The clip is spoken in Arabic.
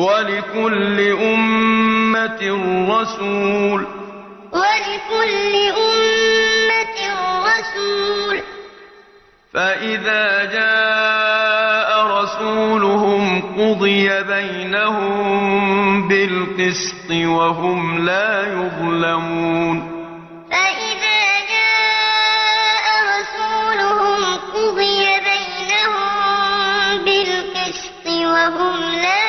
ولكل أمة رسول. ولكل أمة رسول. فإذا جاء رسولهم قضي بينهم بالقسط وهم لا يظلمون. فإذا جاء رسولهم قضي بينهم بالقسط وهم لا